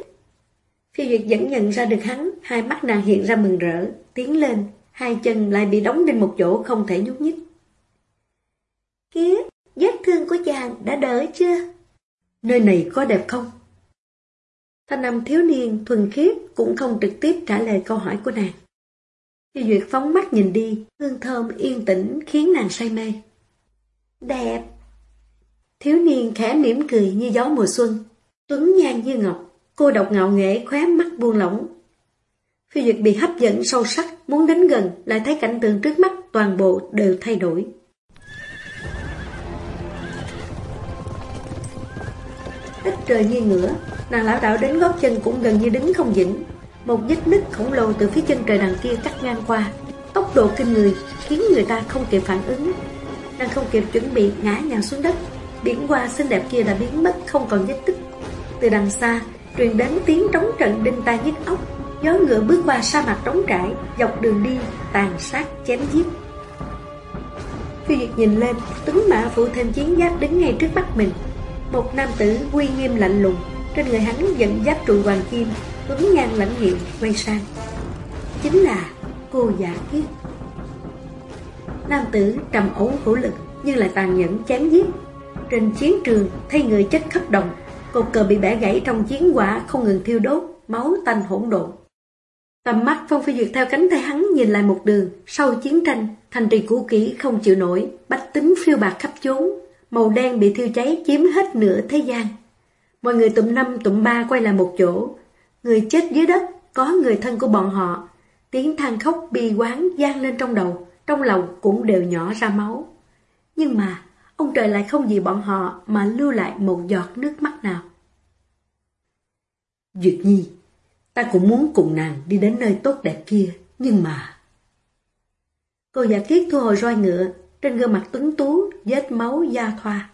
Phi Duyệt vẫn nhận ra được hắn, hai mắt nàng hiện ra mừng rỡ, tiến lên, hai chân lại bị đóng trên một chỗ không thể nhúc nhích. Kiết! Vết thương của chàng đã đỡ chưa? Nơi này có đẹp không? Thanh âm thiếu niên thuần khiết cũng không trực tiếp trả lời câu hỏi của nàng. Phi Duyệt phóng mắt nhìn đi, hương thơm yên tĩnh khiến nàng say mê. Đẹp! Thiếu niên khẽ mỉm cười như gió mùa xuân, tuấn nhan như ngọc, cô độc ngạo nghễ khóe mắt buông lỏng. Phi Duyệt bị hấp dẫn sâu sắc, muốn đến gần, lại thấy cảnh tượng trước mắt toàn bộ đều thay đổi. Ít trời nghi ngửa, nàng lão đạo đến gót chân cũng gần như đứng không vững. Một vết nứt khổng lồ từ phía chân trời đằng kia cắt ngang qua, tốc độ kinh người khiến người ta không kịp phản ứng. Nàng không kịp chuẩn bị ngã nhào xuống đất, biển hoa xinh đẹp kia đã biến mất không còn vết tích. Từ đằng xa, truyền đến tiếng trống trận đinh tai nhức óc, gió ngựa bước qua sa mạc trống trải, dọc đường đi, tàn sát chém giết. Phi Duyệt nhìn lên, tướng mã phụ thêm chiến giáp đứng ngay trước mắt mình. Một nam tử uy nghiêm lạnh lùng, trên người hắn dẫn giáp trụ hoàng kim, tuấn nhan lãnh hiệu quay sang. Chính là cô giả kiết. Nam tử trầm ấu hữu lực nhưng lại tàn nhẫn chém giết. Trên chiến trường thay người chết khắp đồng, cột cờ bị bẻ gãy trong chiến quả không ngừng thiêu đốt, máu tanh hỗn độn. Tầm mắt Phong Phi Duyệt theo cánh tay hắn nhìn lại một đường, sau chiến tranh, thành trì cũ kỹ không chịu nổi, bách tính phiêu bạc khắp chốn, màu đen bị thiêu cháy chiếm hết nửa thế gian. Mọi người tụm năm tụm ba quay lại một chỗ, người chết dưới đất, có người thân của bọn họ, tiếng than khóc bi quán gian lên trong đầu, trong lòng cũng đều nhỏ ra máu. Nhưng mà, ông trời lại không vì bọn họ mà lưu lại một giọt nước mắt nào. Duyệt Nhi, ta cũng muốn cùng nàng đi đến nơi tốt đẹp kia, nhưng mà... Cô giả kiết thu hồi roi ngựa, trên gương mặt tuấn tú, vết máu da thoa.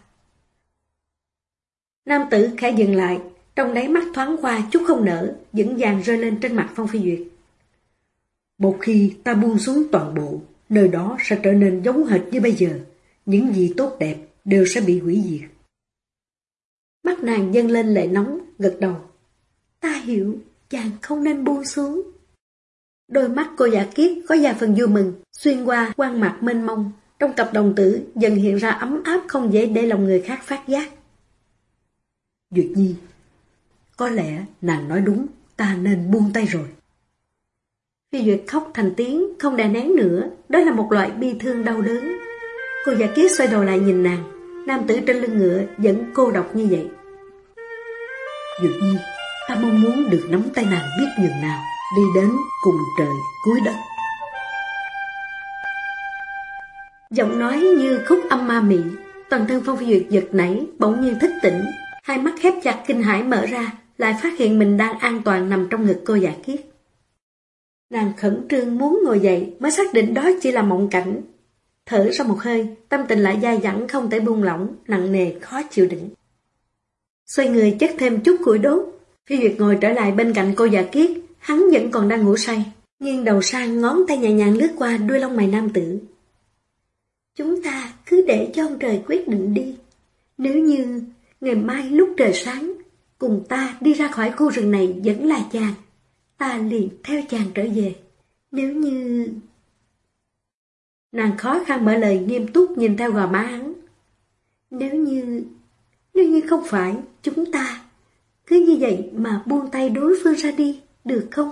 Nam tử khẽ dừng lại, trong đáy mắt thoáng qua chút không nở, vững vàng rơi lên trên mặt Phong Phi Duyệt. Một khi ta buông xuống toàn bộ, nơi đó sẽ trở nên giống hệt như bây giờ. Những gì tốt đẹp đều sẽ bị hủy diệt. Mắt nàng dâng lên lệ nóng, gật đầu. Ta hiểu, chàng không nên buông xuống. Đôi mắt cô giả kiết có vài phần vui mừng, xuyên qua quan mặt mênh mông, trong cặp đồng tử dần hiện ra ấm áp không dễ để lòng người khác phát giác. Duyệt Nhi, có lẽ nàng nói đúng, ta nên buông tay rồi. Phi Duyệt khóc thành tiếng, không đè nén nữa, đó là một loại bi thương đau đớn. Cô giả kiết xoay đầu lại nhìn nàng, nam tử trên lưng ngựa vẫn cô độc như vậy. Duyệt Nhi, ta mong muốn được nắm tay nàng biết nhường nào, đi đến cùng trời cuối đất. Giọng nói như khúc âm ma mị, toàn thân Phong Phi Duyệt giật nảy, bỗng nhiên thức tỉnh, hai mắt khép chặt kinh hãi mở ra, lại phát hiện mình đang an toàn nằm trong ngực cô giả kiết. Nàng khẩn trương muốn ngồi dậy mới xác định đó chỉ là mộng cảnh. Thở ra một hơi, tâm tình lại dai dẳng không thể buông lỏng, nặng nề, khó chịu đựng. Xoay người chất thêm chút củi đốt, Phi Duyệt ngồi trở lại bên cạnh cô già kiết, hắn vẫn còn đang ngủ say, nghiêng đầu sang ngón tay nhẹ nhàng lướt qua đuôi lông mày nam tử. Chúng ta cứ để cho ông trời quyết định đi. Nếu như ngày mai lúc trời sáng, cùng ta đi ra khỏi khu rừng này vẫn là chàng, ta liền theo chàng trở về. Nếu như... Nàng khó khăn mở lời nghiêm túc nhìn theo gò má hắn. Nếu như... Nếu như không phải chúng ta, cứ như vậy mà buông tay đối phương ra đi, được không?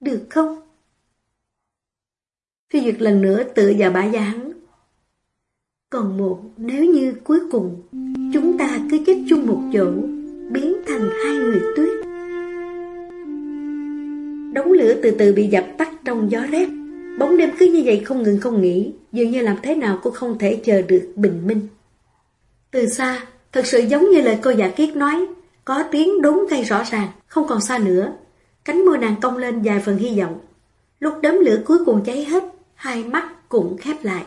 Được không? Phi Duyệt lần nữa tựa vào bả da hắn. Còn một, nếu như cuối cùng chúng ta cứ chết chung một chỗ, biến thành hai người tuyết. Đống lửa từ từ bị dập tắt trong gió rét. Bóng đêm cứ như vậy không ngừng không nghỉ, dường như làm thế nào cũng không thể chờ được bình minh. Từ xa, thật sự giống như lời cô giả kiết nói, có tiếng đốn cây rõ ràng, không còn xa nữa. Cánh môi nàng cong lên vài phần hy vọng. Lúc đấm lửa cuối cùng cháy hết, hai mắt cũng khép lại.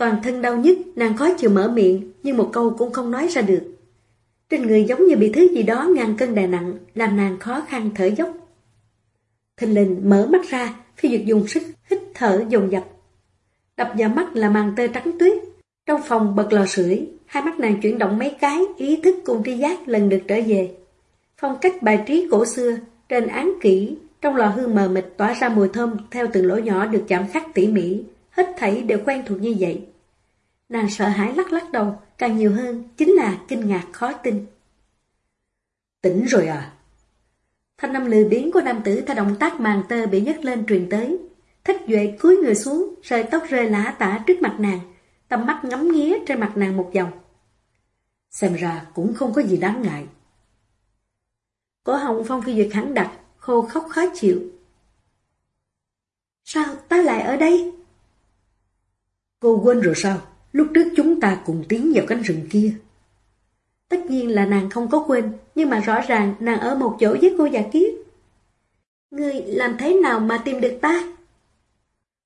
Toàn thân đau nhức, nàng khó chịu mở miệng, nhưng một câu cũng không nói ra được. Trên người giống như bị thứ gì đó ngàn cân đè nặng, làm nàng khó khăn thở dốc. Thình lình mở mắt ra, phi dược dùng sức, hít thở dồn dập. Đập vào mắt là màn tơ trắng tuyết. Trong phòng bật lò sưởi, hai mắt nàng chuyển động mấy cái, ý thức cùng tri giác lần được trở về. Phong cách bài trí cổ xưa, trên án kỹ, trong lò hương mờ mịt tỏa ra mùi thơm theo từng lỗ nhỏ được chạm khắc tỉ mỉ, hết thảy đều quen thuộc như vậy. Nàng sợ hãi lắc lắc đầu, càng nhiều hơn chính là kinh ngạc khó tin. Tỉnh rồi à? Thanh âm lười biến của nam tử theo động tác màn tơ bị nhấc lên truyền tới. Thích Duệ cúi người xuống, sợi tóc rơi lá tả trước mặt nàng, tầm mắt ngắm nghía trên mặt nàng một vòng. Xem ra cũng không có gì đáng ngại. Cổ hồng Phong Phi Duyệt hắn đặt, khô khóc khó chịu. Sao ta lại ở đây? Cô quên rồi sao? Lúc trước chúng ta cùng tiến vào cánh rừng kia. Tất nhiên là nàng không có quên, nhưng mà rõ ràng nàng ở một chỗ với cô già kiết. Ngươi làm thế nào mà tìm được ta?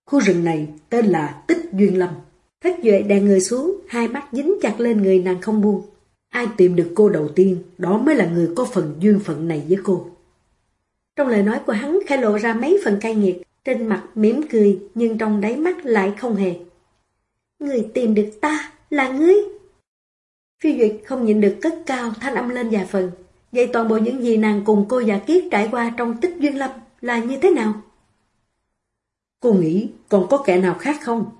Khu rừng này tên là Tích Duyên Lâm. Thất Duệ đè người xuống, hai mắt dính chặt lên người nàng không buông. Ai tìm được cô đầu tiên, đó mới là người có phần duyên phận này với cô. Trong lời nói của hắn khai lộ ra mấy phần cay nghiệt, trên mặt mỉm cười nhưng trong đáy mắt lại không hề. Người tìm được ta là ngươi. Phi Duyệt không nhịn được cất cao thanh âm lên vài phần. Vậy toàn bộ những gì nàng cùng cô già kiết trải qua trong tích duyên lâm là như thế nào? Cô nghĩ còn có kẻ nào khác không?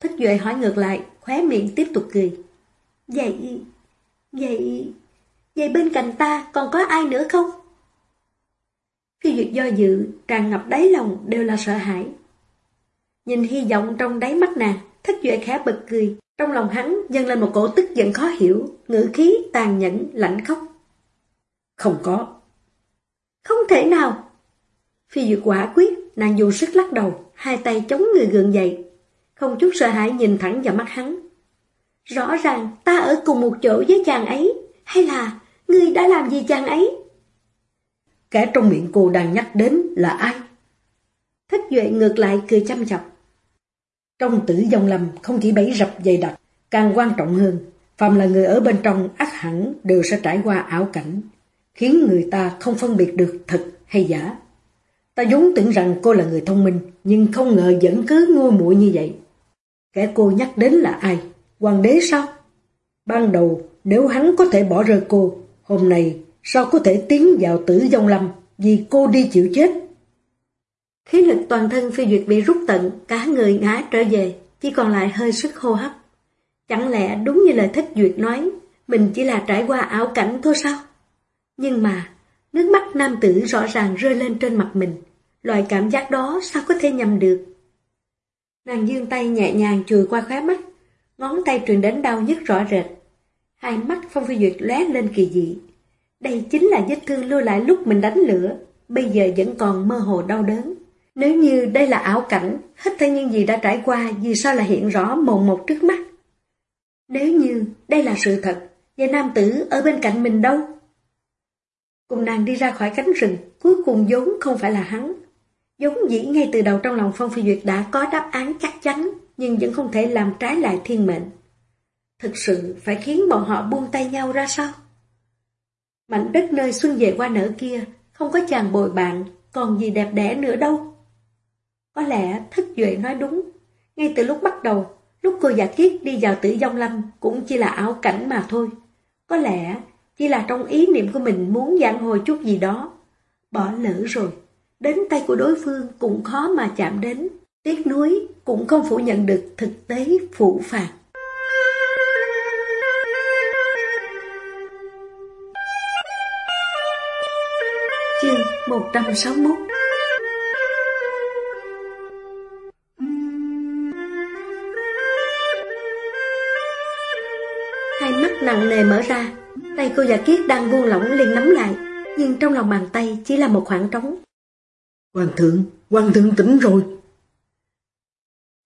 Thích Duệ hỏi ngược lại, khóe miệng tiếp tục cười. Vậy, vậy, vậy bên cạnh ta còn có ai nữa không? Phi Duyệt do dự, tràn ngập đáy lòng đều là sợ hãi. Nhìn hy vọng trong đáy mắt nàng, Thích Duệ khẽ bật cười, trong lòng hắn dâng lên một cổ tức giận khó hiểu, ngữ khí tàn nhẫn, lạnh khóc. Không có. Không thể nào. Phi Duyệt quả quyết, nàng dùng sức lắc đầu, hai tay chống người gượng dậy. Không chút sợ hãi nhìn thẳng vào mắt hắn. Rõ ràng ta ở cùng một chỗ với chàng ấy, hay là ngươi đã làm gì chàng ấy? Kẻ trong miệng cô đang nhắc đến là ai? Thích Duệ ngược lại cười chăm chọc. Trong tử dòng lầm không chỉ bẫy rập dày đặc, càng quan trọng hơn, phàm là người ở bên trong ác hẳn đều sẽ trải qua ảo cảnh, khiến người ta không phân biệt được thật hay giả. Ta vốn tưởng rằng cô là người thông minh, nhưng không ngờ vẫn cứ ngu muội như vậy. Kẻ cô nhắc đến là ai? Hoàng đế sao? Ban đầu, nếu hắn có thể bỏ rơi cô, hôm nay sao có thể tiến vào tử dông lâm vì cô đi chịu chết? Khí lực toàn thân phi duyệt bị rút tận, cả người ngã trở về, chỉ còn lại hơi sức hô hấp. Chẳng lẽ đúng như lời thích duyệt nói, mình chỉ là trải qua ảo cảnh thôi sao? Nhưng mà, nước mắt nam tử rõ ràng rơi lên trên mặt mình, loại cảm giác đó sao có thể nhầm được? Nàng dương tay nhẹ nhàng chùi qua khóe mắt, ngón tay truyền đến đau nhức rõ rệt. Hai mắt Phong Phi Duyệt lóe lên kỳ dị. Đây chính là vết thương lưu lại lúc mình đánh lửa, bây giờ vẫn còn mơ hồ đau đớn. Nếu như đây là ảo cảnh, hết thảy những gì đã trải qua vì sao lại hiện rõ mồn một trước mắt? Nếu như đây là sự thật, vậy nam tử ở bên cạnh mình đâu? Cùng nàng đi ra khỏi cánh rừng, cuối cùng vốn không phải là hắn. Giống dĩ ngay từ đầu trong lòng Phong Phi Duyệt đã có đáp án chắc chắn, nhưng vẫn không thể làm trái lại thiên mệnh. Thực sự phải khiến bọn họ buông tay nhau ra sao? Mảnh đất nơi xuân về qua nở kia, không có chàng bồi bạn, còn gì đẹp đẽ nữa đâu. Có lẽ thức duệ nói đúng, ngay từ lúc bắt đầu, lúc cô giả kiết đi vào tử dông lâm cũng chỉ là ảo cảnh mà thôi. Có lẽ chỉ là trong ý niệm của mình muốn giảng hồi chút gì đó. Bỏ lỡ rồi, đến tay của đối phương cũng khó mà chạm đến. Tiếc nuối cũng không phủ nhận được thực tế phụ phạt. Chương 161 nặng nề mở ra, tay cô già kiết đang buông lỏng liền nắm lại, nhưng trong lòng bàn tay chỉ là một khoảng trống. Hoàng thượng, hoàng thượng tỉnh rồi.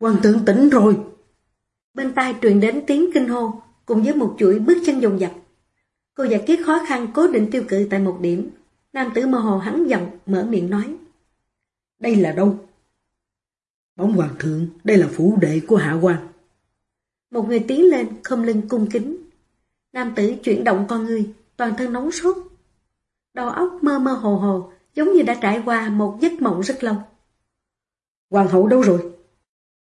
Hoàng thượng tỉnh rồi. Bên tai truyền đến tiếng kinh hô, cùng với một chuỗi bước chân dồn dập. Cô già kiết khó khăn cố định tiêu cự tại một điểm. Nam tử mơ hồ hắn giọng, mở miệng nói. Đây là đâu? Bóng hoàng thượng, đây là phủ đệ của hạ quan. Một người tiến lên, không lưng cung kính. Nam tử chuyển động con người, toàn thân nóng sốt. Đầu óc mơ mơ hồ hồ, giống như đã trải qua một giấc mộng rất lâu. Hoàng hậu đâu rồi?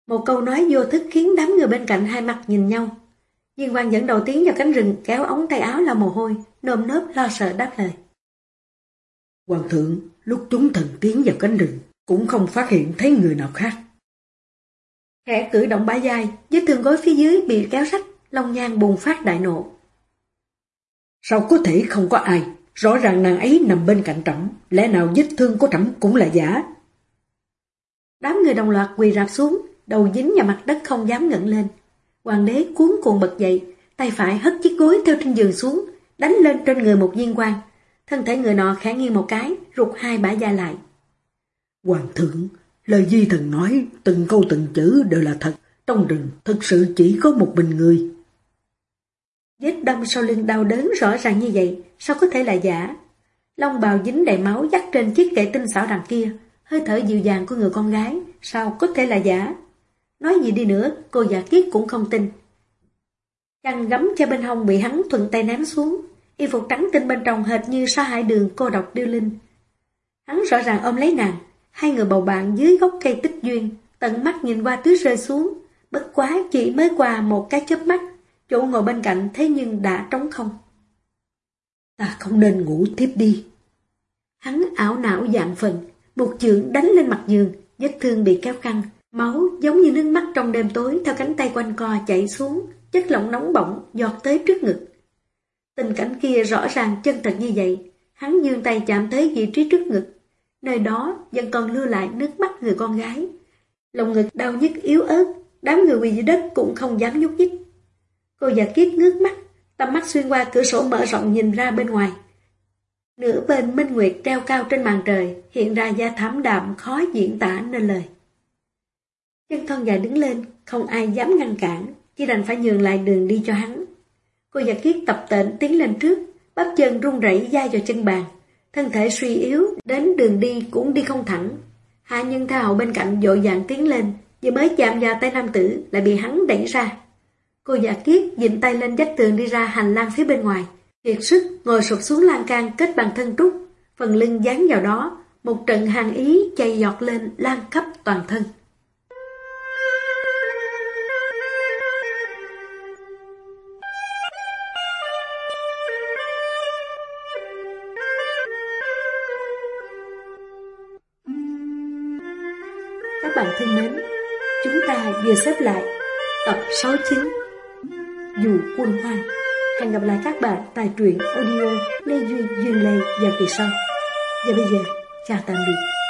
Một câu nói vô thức khiến đám người bên cạnh hai mặt nhìn nhau. Diên quan dẫn đầu tiến vào cánh rừng kéo ống tay áo là mồ hôi, nôm nớp lo sợ đáp lời. Hoàng thượng, lúc chúng thần tiến vào cánh rừng, cũng không phát hiện thấy người nào khác. Khẽ cử động bả dài, vết thương gối phía dưới bị kéo rách, long nhang bùng phát đại nộ. Sao có thể không có ai? Rõ ràng nàng ấy nằm bên cạnh trẫm, lẽ nào vết thương của trẫm cũng là giả? Đám người đồng loạt quỳ rạp xuống, đầu dính vào mặt đất không dám ngẩng lên. Hoàng đế cuốn cuồng bật dậy, tay phải hất chiếc gối theo trên giường xuống, đánh lên trên người một viên quan. Thân thể người nọ khẽ nghiêng một cái, rụt hai bả da lại. Hoàng thượng, lời di thần nói, từng câu từng chữ đều là thật. Trong rừng thực sự chỉ có một mình người. Vết đâm sau lưng đau đớn rõ ràng như vậy, sao có thể là giả? Long bào dính đầy máu dắt trên chiếc kệ tinh xảo đằng kia, hơi thở dịu dàng của người con gái, sao có thể là giả? Nói gì đi nữa, cô giả kiết cũng không tin. Chăn gấm cho bên hông bị hắn thuận tay ném xuống, y phục trắng tinh bên trong hệt như sa hải đường cô độc điêu linh. Hắn rõ ràng ôm lấy nàng, hai người bầu bạn dưới gốc cây tích duyên, tận mắt nhìn qua tuyết rơi xuống, bất quá chỉ mới qua một cái chớp mắt, chỗ ngồi bên cạnh thế nhưng đã trống không. Ta không nên ngủ tiếp đi. Hắn ảo não dạng phần, một chưởng đánh lên mặt giường, vết thương bị kéo căng, máu giống như nước mắt trong đêm tối theo cánh tay quanh co chảy xuống, chất lỏng nóng bỏng giọt tới trước ngực. Tình cảnh kia rõ ràng chân thật như vậy, hắn dương tay chạm tới vị trí trước ngực, nơi đó vẫn còn lưu lại nước mắt người con gái. Lòng ngực đau nhức yếu ớt, đám người quỳ dưới đất cũng không dám nhúc nhích. Cô già kiết ngước mắt, tầm mắt xuyên qua cửa sổ mở rộng nhìn ra bên ngoài. Nửa bên minh nguyệt treo cao trên màn trời, hiện ra da thắm đạm khó diễn tả nên lời. Chân thân dài đứng lên, không ai dám ngăn cản, chỉ đành phải nhường lại đường đi cho hắn. Cô già kiết tập tệnh tiến lên trước, bắp chân run rẩy da vào chân bàn, thân thể suy yếu, đến đường đi cũng đi không thẳng. Hạ nhân tha hậu bên cạnh dội dàng tiến lên, vừa mới chạm vào tay nam tử lại bị hắn đẩy ra. Cô giả kiết dịnh tay lên dách tường đi ra hành lang phía bên ngoài, kiệt sức ngồi sụp xuống lan can kết bằng thân trúc, phần lưng dán vào đó, một trận hàng ý chạy giọt lên lan khắp toàn thân. Các bạn thân mến, chúng ta vừa xếp lại tập 69 dù quân hoang Hẹn gặp lại các bạn tại truyện audio Lê Duy Duyên Lê và kỳ sau. Và bây giờ, chào tạm biệt.